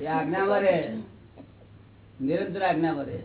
એ આજ્ઞા મરે નિરંતર આજ્ઞા મરે